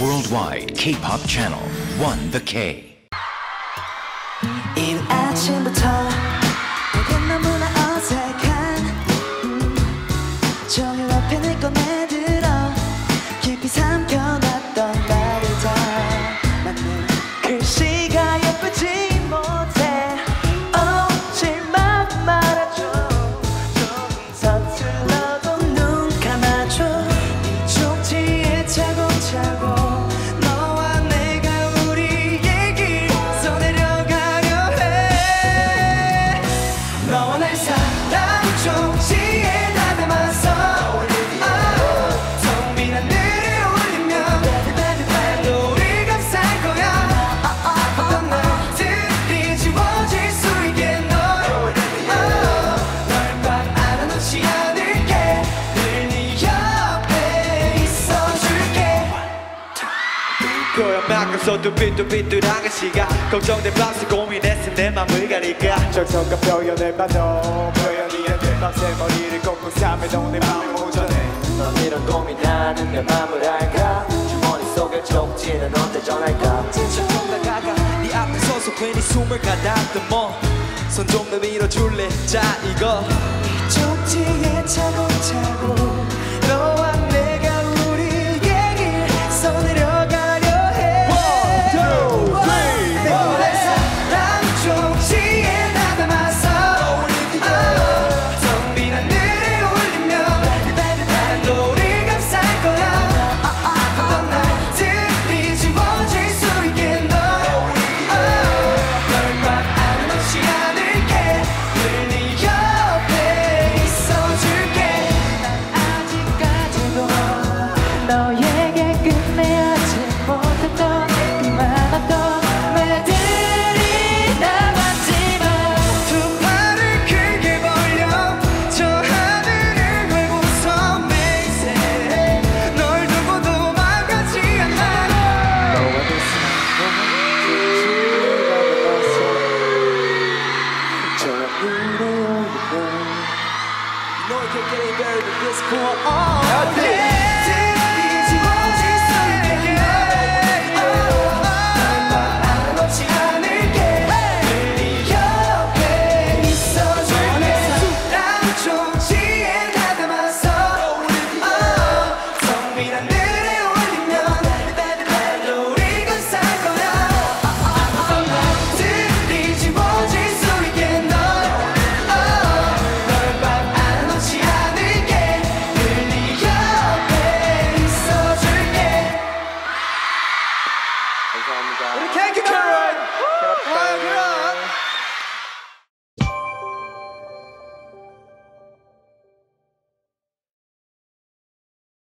worldwide K-pop channel, 1 The K. 고요만큼 뚜비뚜비뚜랑한 시간 걱정된 밤새 고민했음 내 맘을 가리까 정성과 표현을 봐도 표현이 안돼. 밤새 머리를 꽁꽁 싸매도 내 맘을 모전해 넌 이런 고민하는 내 맘을 알까? 주머니 속에 쪽지는 언제 전할까? 진짜 쫓다가가. 네 앞에 서서 괜히 숨을 가다듬어. 손좀더 밀어줄래? 자 이거. 쪽지에 차곡차곡 No, it can get any better than this. point. Oh, yeah. 감사합니다. 우리 케이크 캐럿! 캐럿!